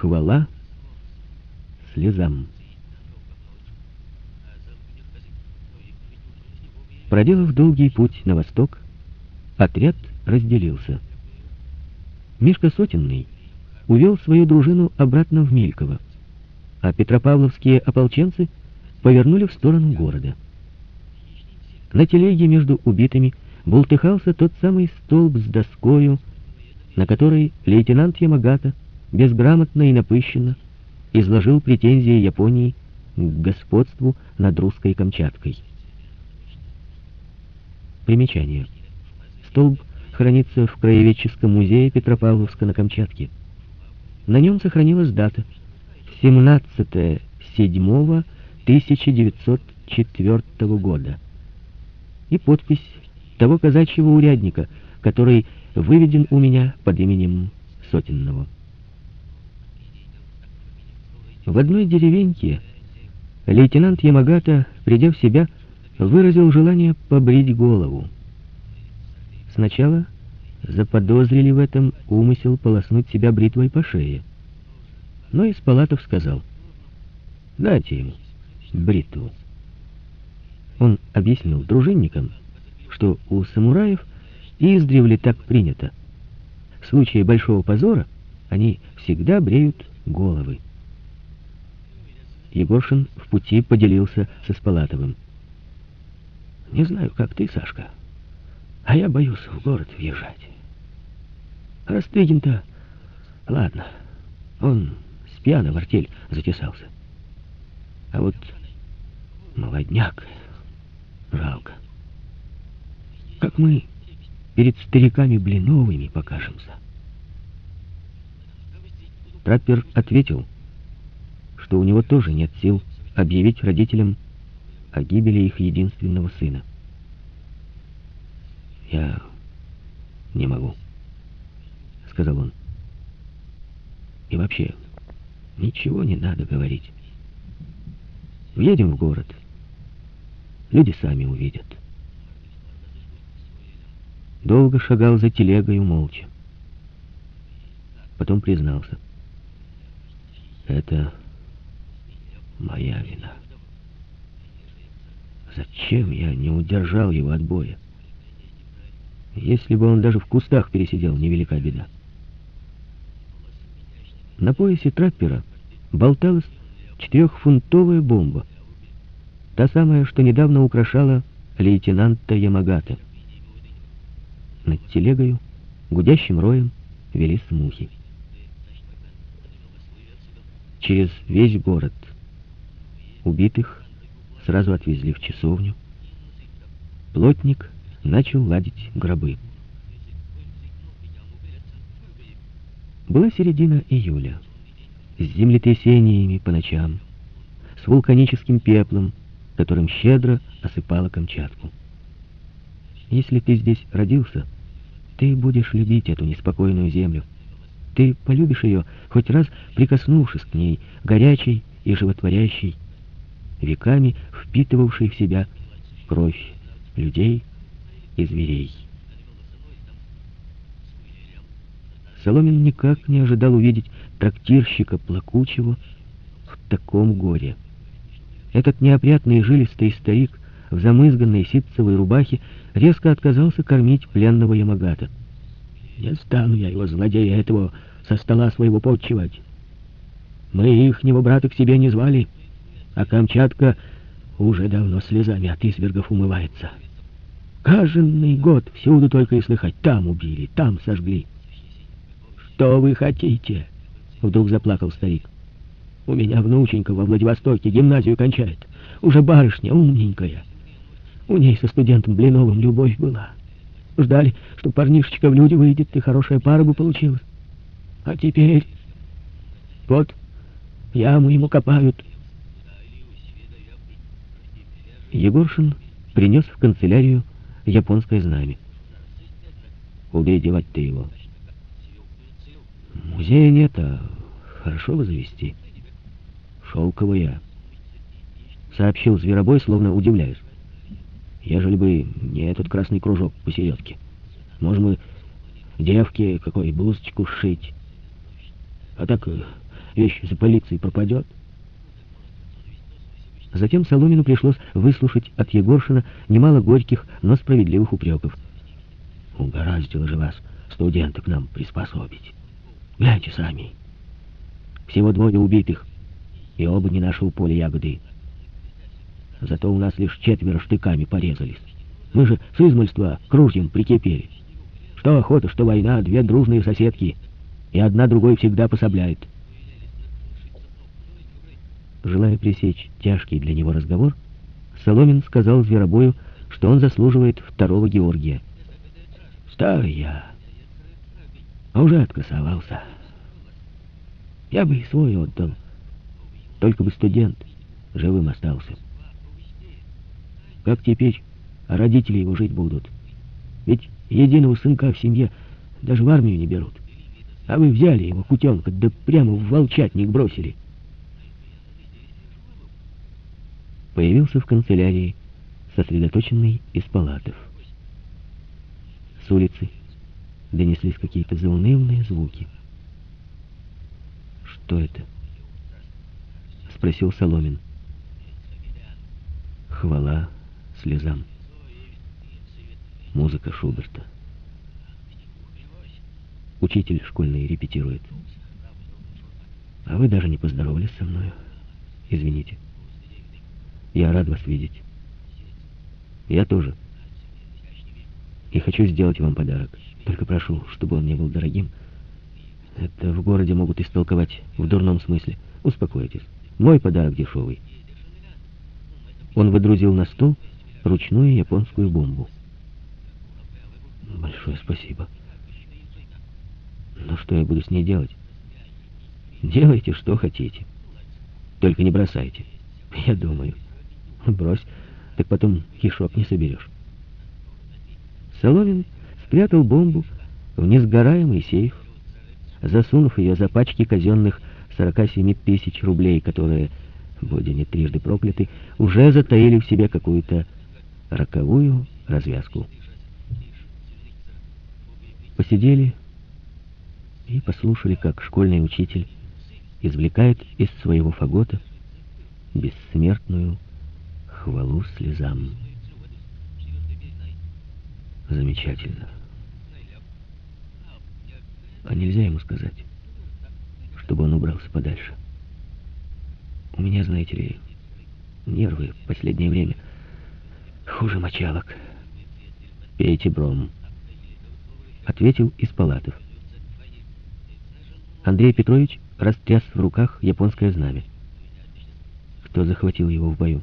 Хвала слезам. Проделав долгий путь на восток, отряд разделился. Мишка Сотенный увел свою дружину обратно в Мильково, а петропавловские ополченцы повернули в сторону города. На телеге между убитыми бултыхался тот самый столб с доскою, на которой лейтенант Ямагата безграмотно и напыщенно изложил претензии Японии к господству над русской Камчаткой. Примечание. Столб хранится в Краеведческом музее Петропавловска на Камчатке. На нем сохранилась дата 17.07.1904 года и подпись того казачьего урядника, который выведен у меня под именем Сотенного. В одной деревеньке лейтенант Ямагата, придя в себя, выразил желание побрить голову. Сначала заподозрили в этом умысел полоснуть себя бритвой по шее. Но из палатов сказал, «Дайте ему бритву». Он объяснил дружинникам, что у самураев издревле так принято. В случае большого позора они всегда бреют головы. Егоршин в пути поделился со Спалатовым. «Не знаю, как ты, Сашка, а я боюсь в город въезжать. Растыгин-то... Ладно, он с пьяна в артель затесался. А вот молодняк жалко. Как мы перед стариками Блиновыми покажемся. Траппер ответил — что у него тоже нет сил объявить родителям о гибели их единственного сына. «Я не могу», — сказал он. «И вообще, ничего не надо говорить. Въедем в город. Люди сами увидят». Долго шагал за телегою молча. Потом признался. «Это моя вина. Зачем я не удержал его от боя? Если бы он даже в кустах пересидел, невелика беда. На поясе траппера болталась четырехфунтовая бомба. Та самая, что недавно украшала лейтенанта Ямагата. Над телегою, гудящим роем, велись мухи. Через весь город Убитых сразу отвезли в часовню. Плотник начал ладить гробы. Была середина июля, с землетрясениями по ночам, с вулканическим пеплом, которым щедро осыпала Камчатку. Если ты здесь родился, ты будешь любить эту неспокойную землю. Ты полюбишь ее, хоть раз прикоснувшись к ней, горячей и животворящей, веками впитывавший в себя кровь людей и зверей. Соломин никак не ожидал увидеть трактирщика плакучего в таком горе. Этот неопрятный жилистый старик в замызганной ситцевой рубахе резко отказался кормить пленного Ямагата. «Не стану я его, злодея этого, со стола своего подчивать. Мы ихнего брата к себе не звали» а Камчатка уже давно слезами от извергов умывается. Каждый год всюду только и слыхать, там убили, там сожгли. «Что вы хотите?» — вдруг заплакал старик. «У меня внученька во Владивостоке гимназию кончает. Уже барышня умненькая. У ней со студентом Блиновым любовь была. Ждали, что парнишечка в люди выйдет, и хорошая пара бы получилась. А теперь... Вот, яму ему копают, Егоршин принес в канцелярию японское знамя. Куда девать ты его? Музея нет, а хорошо бы завести. Шелковая. Сообщил Зверобой, словно удивляясь. Ежели бы не этот красный кружок посередке. Можем мы девке какой блузочку сшить. А так вещь за полицией пропадет. Затем Соломину пришлось выслушать от Егоршина немало горьких, но справедливых упреков. Угораздило же вас студенты к нам приспособить. Гляньте сами. Всего двое убитых, и оба не нашего поля ягоды. Зато у нас лишь четверо штыками порезались. Мы же с измольства кружьем прикипели. Что охота, что война, две дружные соседки, и одна другой всегда пособляет. Желая пресечь тяжкий для него разговор, Соломин сказал Зверобою, что он заслуживает второго Георгия. «Старый я, а уже открасовался. Я бы и свой отдал, только бы студент живым остался. Как теперь родители его жить будут? Ведь единого сынка в семье даже в армию не берут. А вы взяли его, кутенка, да прямо в волчатник бросили». Появился в канцелярии, сосредоточенный из палатов. С улицы донеслись какие-то заунывные звуки. «Что это?» — спросил Соломин. Хвала слезам. Музыка Шуберта. Учитель школьный репетирует. А вы даже не поздоровались со мной. Извините. Я рад вас видеть. Я тоже. И хочу сделать вам подарок. Только прошу, чтобы он не был дорогим. Это в городе могут истолковать в дурном смысле. Успокойтесь. Мой подарок дешевый. Он выдрузил на стол ручную японскую бомбу. Большое спасибо. Но что я буду с ней делать? Делайте, что хотите. Только не бросайте. Я думаю. Брось, так потом кишок не соберешь. Соломин спрятал бомбу в несгораемый сейф, засунув ее за пачки казенных 47 тысяч рублей, которые, будь они трижды прокляты, уже затаили в себе какую-то роковую развязку. Посидели и послушали, как школьный учитель извлекает из своего фагота бессмертную хвалу слезам. Замечательно. А нельзя ему сказать, чтобы он убрался подальше. У меня, знаете ли, нервы в последнее время хуже мочалок. Пейте бром. Ответил из палатов. Андрей Петрович растряс в руках японское знамя. Кто захватил его в бою?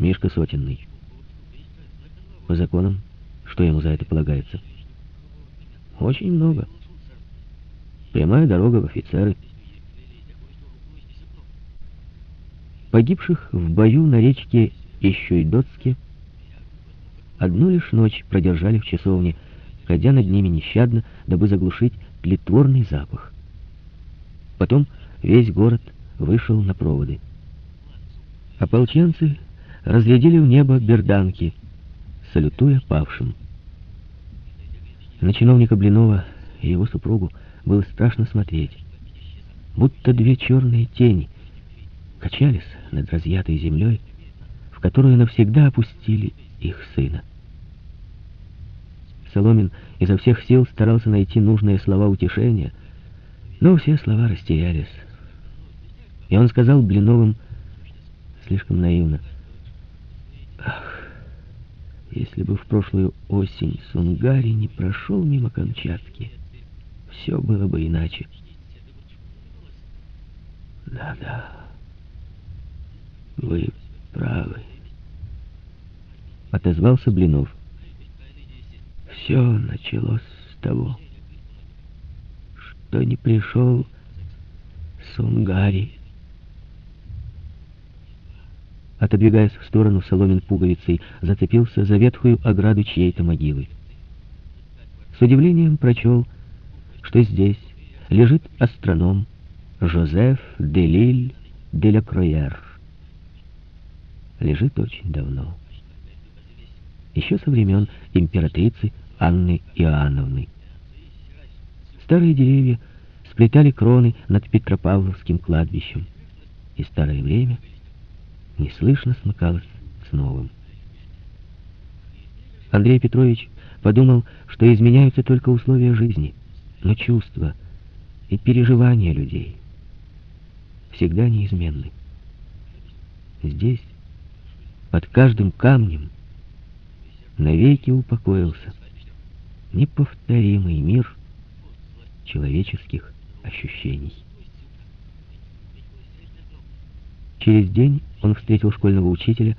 Мишка Сотенный. По законам, что ему за это полагается? Очень много. Прямая дорога в офицеры. Погибших в бою на речке Ищуйдоцке одну лишь ночь продержали в часовне, ходя над ними нещадно, дабы заглушить тлетворный запах. Потом весь город вышел на проводы. Ополченцы разрядили в небо берданки, салютуя павшим. На чиновника Блинова и его супругу было страшно смотреть. Будто две черные тени качались над разъятой землей, в которую навсегда опустили их сына. Соломин изо всех сил старался найти нужные слова утешения, но все слова растерялись. И он сказал Блиновым слишком наивно — Ах, если бы в прошлую осень Сунгари не прошел мимо Камчатки, все было бы иначе. Да-да, вы правы. Отозвался Блинов. Все началось с того, что не пришел Сунгари. Отодвигаясь в сторону, Соломин пуговицей зацепился за ветхую ограду чьей-то могилы. С удивлением прочел, что здесь лежит астроном Жозеф Делиль де ля Крояр. Лежит очень давно. Еще со времен императрицы Анны Иоанновны. Старые деревья сплетали кроны над Петропавловским кладбищем, и старое время неслышно смыкалось с новым. Андрей Петрович подумал, что изменяются только условия жизни, но чувства и переживания людей всегда неизменны. Здесь, под каждым камнем, навеки упокоился неповторимый мир человеческих ощущений. Через день он встретил школьного учителя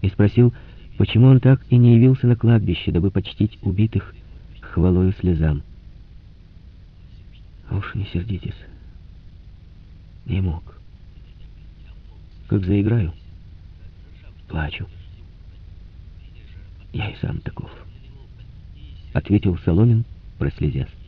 и спросил, почему он так и не явился на кладбище, дабы почтить убитых хвалою слезам. А уж не сердитесь. Не мог. Как заиграю, плачу. Я и сам таков. Ответил Соломин, прослезясь.